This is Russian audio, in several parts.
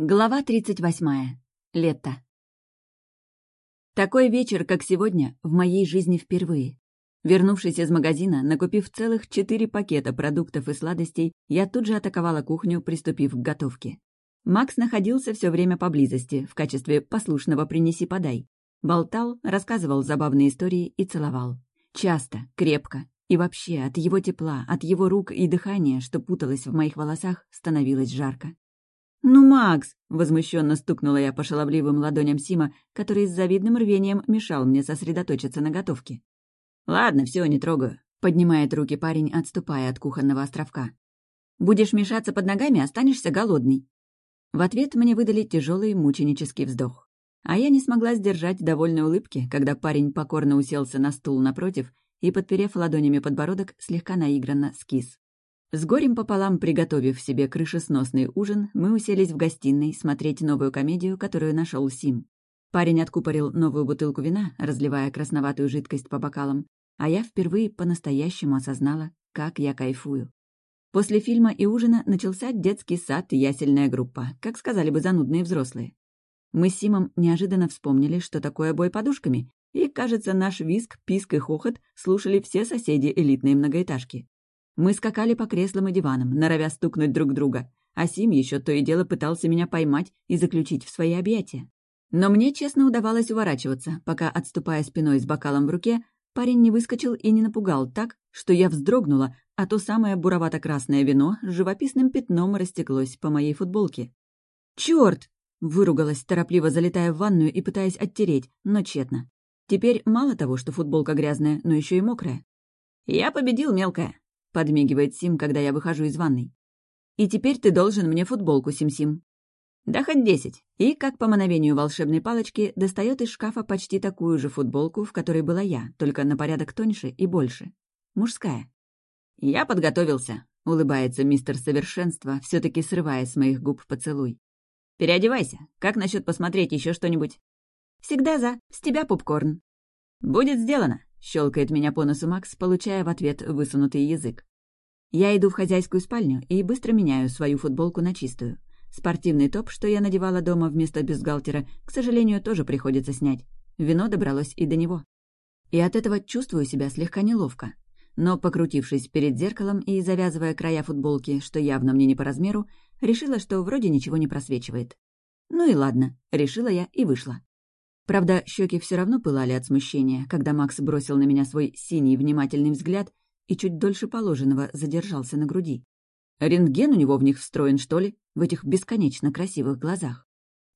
Глава 38. Лето. Такой вечер, как сегодня, в моей жизни впервые. Вернувшись из магазина, накупив целых четыре пакета продуктов и сладостей, я тут же атаковала кухню, приступив к готовке. Макс находился все время поблизости, в качестве послушного «принеси-подай». Болтал, рассказывал забавные истории и целовал. Часто, крепко. И вообще, от его тепла, от его рук и дыхания, что путалось в моих волосах, становилось жарко. «Ну, Макс!» — возмущенно стукнула я по шаловливым ладоням Сима, который с завидным рвением мешал мне сосредоточиться на готовке. «Ладно, все, не трогаю», — поднимает руки парень, отступая от кухонного островка. «Будешь мешаться под ногами, останешься голодный». В ответ мне выдали тяжелый мученический вздох. А я не смогла сдержать довольной улыбки, когда парень покорно уселся на стул напротив и, подперев ладонями подбородок, слегка наигранно скис. С горем пополам приготовив себе крышесносный ужин, мы уселись в гостиной смотреть новую комедию, которую нашел Сим. Парень откупорил новую бутылку вина, разливая красноватую жидкость по бокалам, а я впервые по-настоящему осознала, как я кайфую. После фильма и ужина начался детский сад и ясельная группа, как сказали бы занудные взрослые. Мы с Симом неожиданно вспомнили, что такое бой подушками, и, кажется, наш виск, писк и хохот слушали все соседи элитной многоэтажки. Мы скакали по креслам и диванам, норовя стукнуть друг друга, а Сим еще то и дело пытался меня поймать и заключить в свои объятия. Но мне честно удавалось уворачиваться, пока, отступая спиной с бокалом в руке, парень не выскочил и не напугал так, что я вздрогнула, а то самое буровато-красное вино с живописным пятном растеклось по моей футболке. «Чёрт!» — выругалась, торопливо залетая в ванную и пытаясь оттереть, но тщетно. Теперь мало того, что футболка грязная, но еще и мокрая. «Я победил, мелкая!» — подмигивает Сим, когда я выхожу из ванной. «И теперь ты должен мне футболку, Сим-Сим». Да хоть десять. И, как по мановению волшебной палочки, достает из шкафа почти такую же футболку, в которой была я, только на порядок тоньше и больше. Мужская. «Я подготовился», — улыбается мистер Совершенство, все таки срывая с моих губ поцелуй. «Переодевайся. Как насчет посмотреть еще что-нибудь?» «Всегда за. С тебя попкорн». «Будет сделано», Щелкает меня по носу Макс, получая в ответ высунутый язык. Я иду в хозяйскую спальню и быстро меняю свою футболку на чистую. Спортивный топ, что я надевала дома вместо бюстгальтера, к сожалению, тоже приходится снять. Вино добралось и до него. И от этого чувствую себя слегка неловко. Но, покрутившись перед зеркалом и завязывая края футболки, что явно мне не по размеру, решила, что вроде ничего не просвечивает. Ну и ладно, решила я и вышла. Правда, щеки все равно пылали от смущения, когда Макс бросил на меня свой синий внимательный взгляд и чуть дольше положенного задержался на груди. Рентген у него в них встроен, что ли, в этих бесконечно красивых глазах.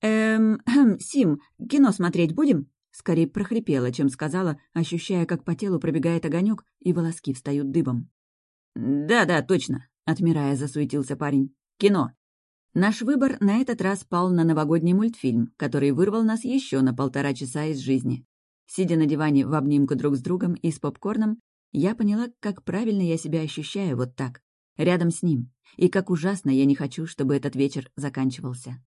«Эм, эм Сим, кино смотреть будем?» Скорее прохрипела, чем сказала, ощущая, как по телу пробегает огонек и волоски встают дыбом. «Да-да, точно», — отмирая, засуетился парень. «Кино». Наш выбор на этот раз пал на новогодний мультфильм, который вырвал нас еще на полтора часа из жизни. Сидя на диване в обнимку друг с другом и с попкорном, я поняла, как правильно я себя ощущаю вот так, рядом с ним, и как ужасно я не хочу, чтобы этот вечер заканчивался.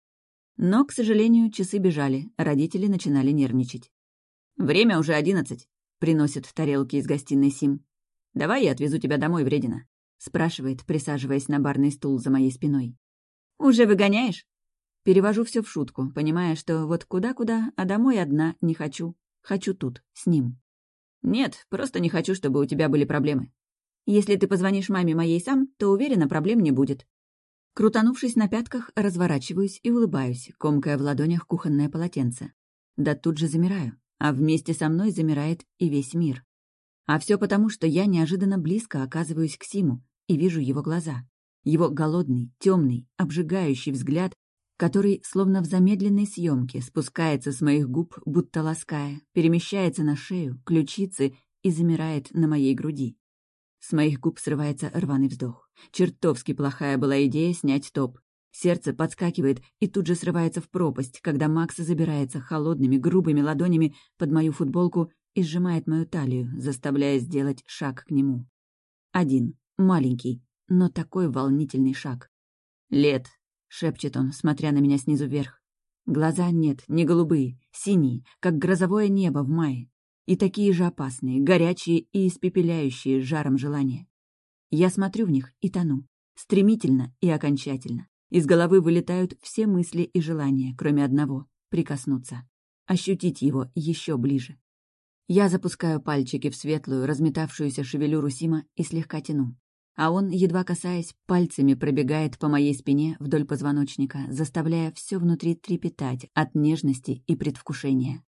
Но, к сожалению, часы бежали, родители начинали нервничать. «Время уже одиннадцать», — приносит тарелки из гостиной Сим. «Давай я отвезу тебя домой, вредина», — спрашивает, присаживаясь на барный стул за моей спиной. «Уже выгоняешь?» Перевожу все в шутку, понимая, что вот куда-куда, а домой одна не хочу. Хочу тут, с ним. «Нет, просто не хочу, чтобы у тебя были проблемы. Если ты позвонишь маме моей сам, то, уверена, проблем не будет». Крутанувшись на пятках, разворачиваюсь и улыбаюсь, комкая в ладонях кухонное полотенце. Да тут же замираю, а вместе со мной замирает и весь мир. А все потому, что я неожиданно близко оказываюсь к Симу и вижу его глаза. Его голодный, темный, обжигающий взгляд, который, словно в замедленной съемке, спускается с моих губ, будто лаская, перемещается на шею, ключицы и замирает на моей груди. С моих губ срывается рваный вздох. Чертовски плохая была идея снять топ. Сердце подскакивает и тут же срывается в пропасть, когда Макс забирается холодными, грубыми ладонями под мою футболку и сжимает мою талию, заставляя сделать шаг к нему. Один, маленький, но такой волнительный шаг. «Лет», — шепчет он, смотря на меня снизу вверх. Глаза нет, не голубые, синие, как грозовое небо в мае. И такие же опасные, горячие и испепеляющие жаром желания. Я смотрю в них и тону. Стремительно и окончательно. Из головы вылетают все мысли и желания, кроме одного — прикоснуться. Ощутить его еще ближе. Я запускаю пальчики в светлую, разметавшуюся шевелюру Сима и слегка тяну. А он, едва касаясь, пальцами пробегает по моей спине вдоль позвоночника, заставляя все внутри трепетать от нежности и предвкушения.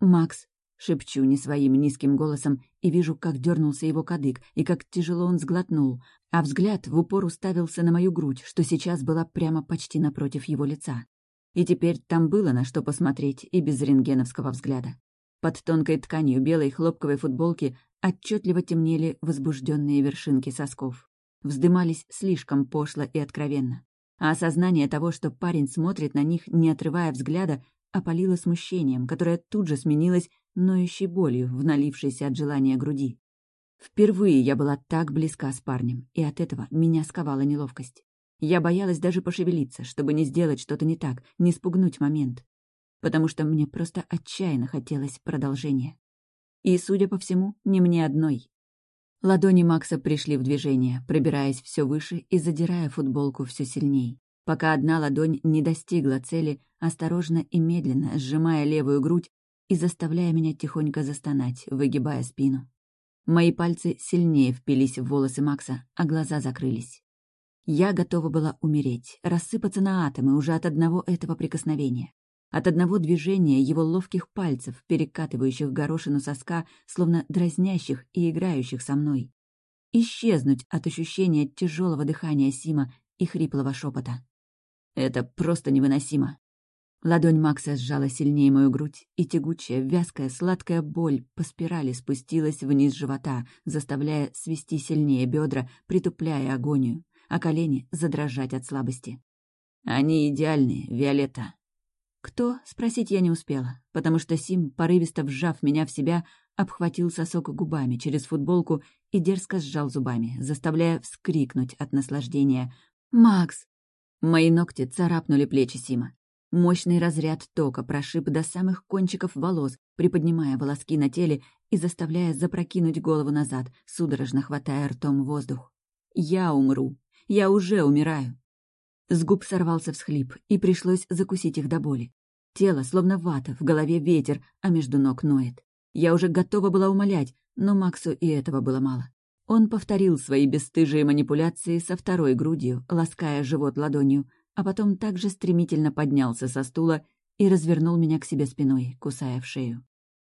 «Макс», — шепчу не своим низким голосом и вижу, как дернулся его кадык и как тяжело он сглотнул, а взгляд в упор уставился на мою грудь, что сейчас была прямо почти напротив его лица. И теперь там было на что посмотреть и без рентгеновского взгляда. Под тонкой тканью белой хлопковой футболки отчетливо темнели возбужденные вершинки сосков. Вздымались слишком пошло и откровенно. А осознание того, что парень смотрит на них, не отрывая взгляда, опалило смущением, которое тут же сменилось ноющей болью в налившейся от желания груди. Впервые я была так близка с парнем, и от этого меня сковала неловкость. Я боялась даже пошевелиться, чтобы не сделать что-то не так, не спугнуть момент потому что мне просто отчаянно хотелось продолжения. И, судя по всему, не мне одной. Ладони Макса пришли в движение, пробираясь все выше и задирая футболку все сильней, пока одна ладонь не достигла цели, осторожно и медленно сжимая левую грудь и заставляя меня тихонько застонать, выгибая спину. Мои пальцы сильнее впились в волосы Макса, а глаза закрылись. Я готова была умереть, рассыпаться на атомы уже от одного этого прикосновения от одного движения его ловких пальцев, перекатывающих горошину соска, словно дразнящих и играющих со мной. Исчезнуть от ощущения тяжелого дыхания Сима и хриплого шепота. Это просто невыносимо. Ладонь Макса сжала сильнее мою грудь, и тягучая, вязкая, сладкая боль по спирали спустилась вниз живота, заставляя свести сильнее бедра, притупляя агонию, а колени задрожать от слабости. «Они идеальные, Виолетта», кто, спросить я не успела, потому что Сим, порывисто вжав меня в себя, обхватил сосок губами через футболку и дерзко сжал зубами, заставляя вскрикнуть от наслаждения. «Макс!» Мои ногти царапнули плечи Сима. Мощный разряд тока прошиб до самых кончиков волос, приподнимая волоски на теле и заставляя запрокинуть голову назад, судорожно хватая ртом воздух. «Я умру. Я уже умираю. С губ сорвался всхлип, и пришлось закусить их до боли. Тело словно вата, в голове ветер, а между ног ноет. Я уже готова была умолять, но Максу и этого было мало. Он повторил свои бесстыжие манипуляции со второй грудью, лаская живот ладонью, а потом также стремительно поднялся со стула и развернул меня к себе спиной, кусая в шею.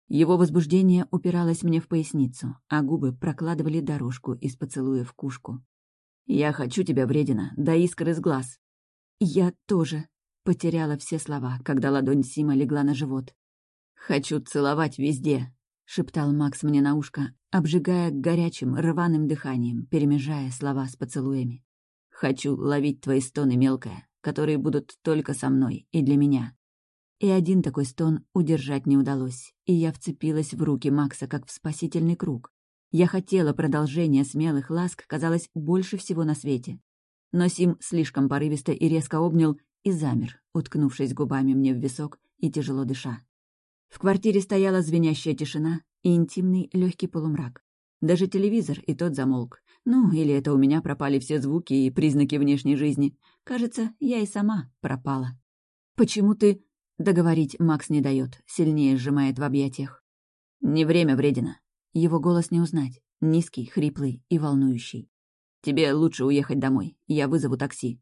Его возбуждение упиралось мне в поясницу, а губы прокладывали дорожку из поцелуя в кушку. «Я хочу тебя, вредина, до искр из глаз». «Я тоже», — потеряла все слова, когда ладонь Сима легла на живот. «Хочу целовать везде», — шептал Макс мне на ушко, обжигая горячим, рваным дыханием, перемежая слова с поцелуями. «Хочу ловить твои стоны, мелкая, которые будут только со мной и для меня». И один такой стон удержать не удалось, и я вцепилась в руки Макса, как в спасительный круг. Я хотела продолжения смелых ласк, казалось, больше всего на свете. Но Сим слишком порывисто и резко обнял и замер, уткнувшись губами мне в висок и тяжело дыша. В квартире стояла звенящая тишина и интимный легкий полумрак. Даже телевизор и тот замолк. Ну, или это у меня пропали все звуки и признаки внешней жизни. Кажется, я и сама пропала. «Почему ты...» Договорить Макс не дает, сильнее сжимает в объятиях. «Не время, вредина. Его голос не узнать. Низкий, хриплый и волнующий. «Тебе лучше уехать домой. Я вызову такси».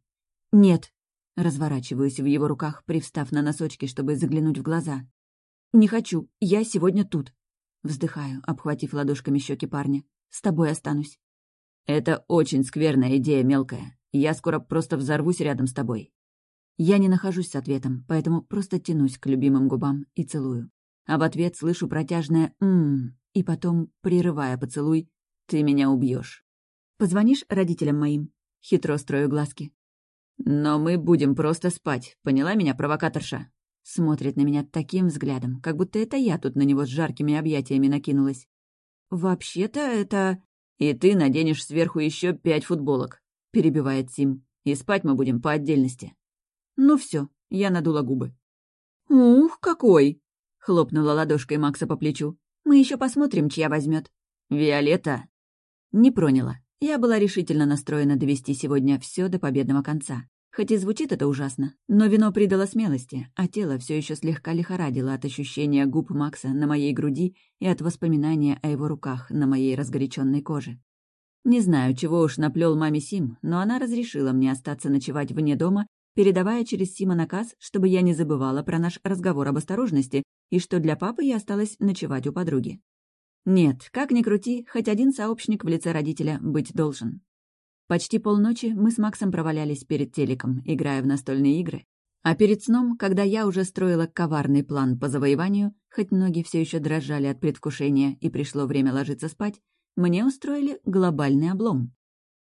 «Нет». Разворачиваюсь в его руках, привстав на носочки, чтобы заглянуть в глаза. «Не хочу. Я сегодня тут». Вздыхаю, обхватив ладошками щеки парня. «С тобой останусь». «Это очень скверная идея, мелкая. Я скоро просто взорвусь рядом с тобой». Я не нахожусь с ответом, поэтому просто тянусь к любимым губам и целую. А в ответ слышу протяжное «ммм», и потом, прерывая поцелуй, «Ты меня убьешь. «Позвонишь родителям моим?» Хитро строю глазки. «Но мы будем просто спать, поняла меня, провокаторша?» Смотрит на меня таким взглядом, как будто это я тут на него с жаркими объятиями накинулась. «Вообще-то это...» «И ты наденешь сверху еще пять футболок», — перебивает Сим. «И спать мы будем по отдельности». «Ну все, я надула губы». «Ух, какой!» — хлопнула ладошкой Макса по плечу. Мы еще посмотрим, чья возьмет. Виолетта. Не проняла. Я была решительно настроена довести сегодня все до победного конца. Хоть и звучит это ужасно, но вино придало смелости, а тело все еще слегка лихорадило от ощущения губ Макса на моей груди и от воспоминания о его руках на моей разгоряченной коже. Не знаю, чего уж наплел маме Сим, но она разрешила мне остаться ночевать вне дома, передавая через Сима наказ, чтобы я не забывала про наш разговор об осторожности и что для папы я осталась ночевать у подруги. Нет, как ни крути, хоть один сообщник в лице родителя быть должен. Почти полночи мы с Максом провалялись перед телеком, играя в настольные игры. А перед сном, когда я уже строила коварный план по завоеванию, хоть ноги все еще дрожали от предвкушения и пришло время ложиться спать, мне устроили глобальный облом.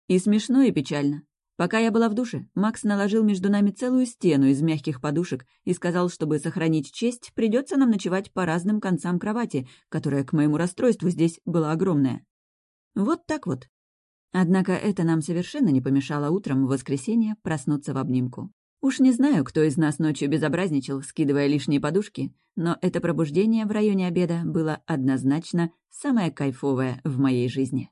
И смешно, и печально. Пока я была в душе, Макс наложил между нами целую стену из мягких подушек и сказал, чтобы сохранить честь, придется нам ночевать по разным концам кровати, которая, к моему расстройству, здесь была огромная. Вот так вот. Однако это нам совершенно не помешало утром в воскресенье проснуться в обнимку. Уж не знаю, кто из нас ночью безобразничал, скидывая лишние подушки, но это пробуждение в районе обеда было однозначно самое кайфовое в моей жизни.